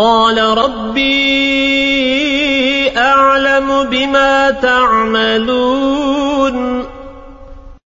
قال ربي أعلم بما تعملون